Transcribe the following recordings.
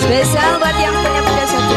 Spesial buat yang punya punya satu.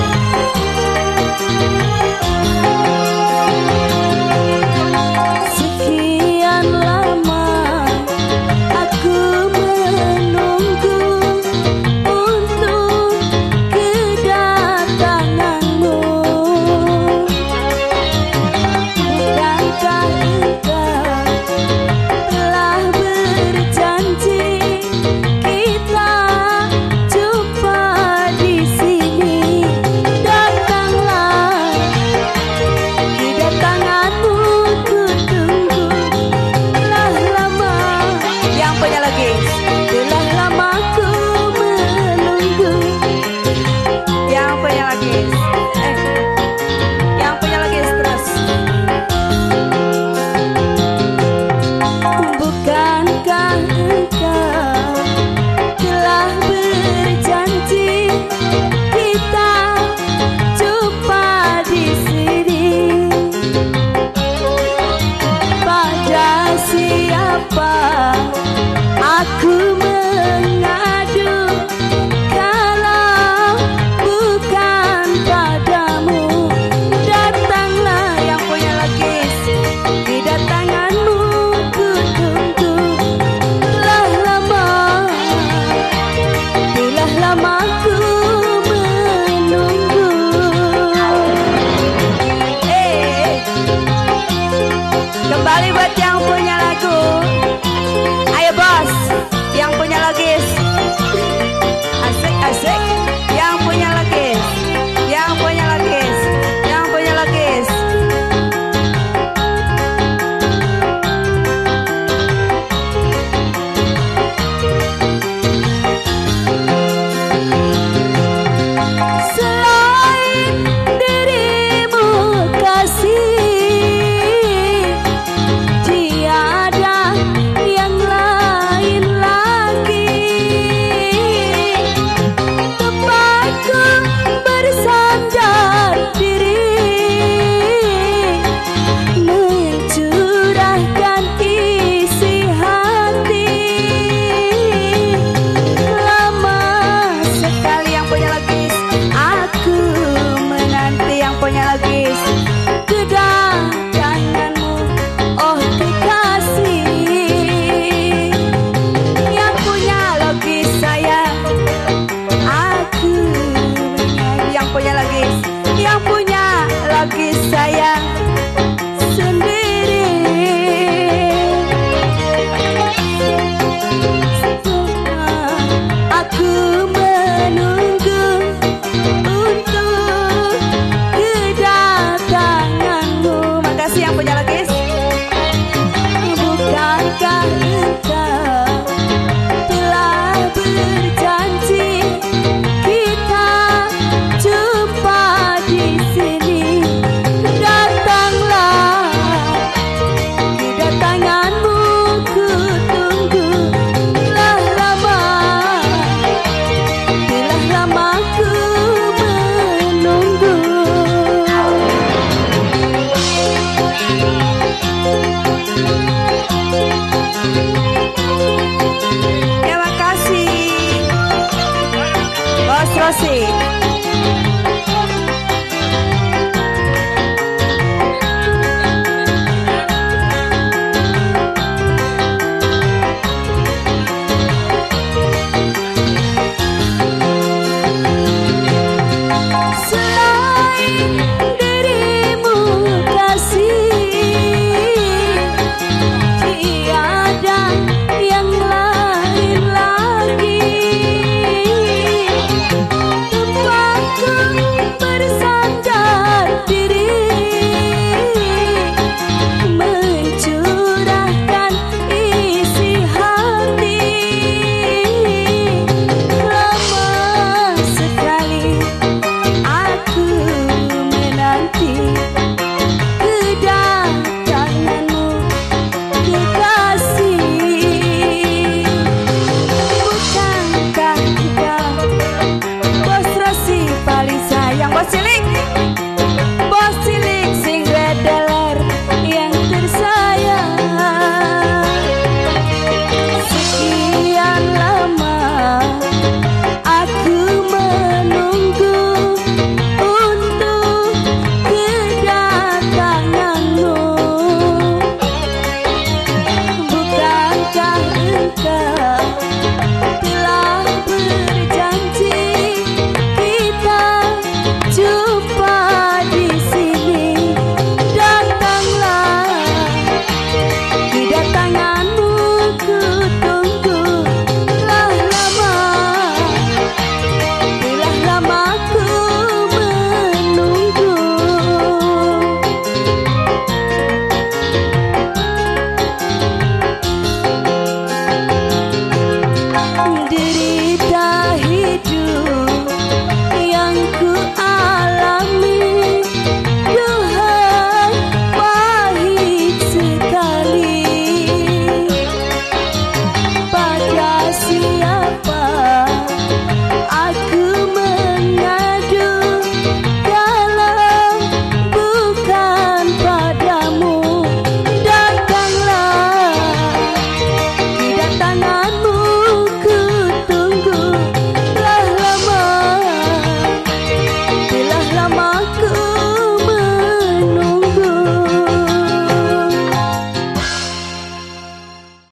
Rossi.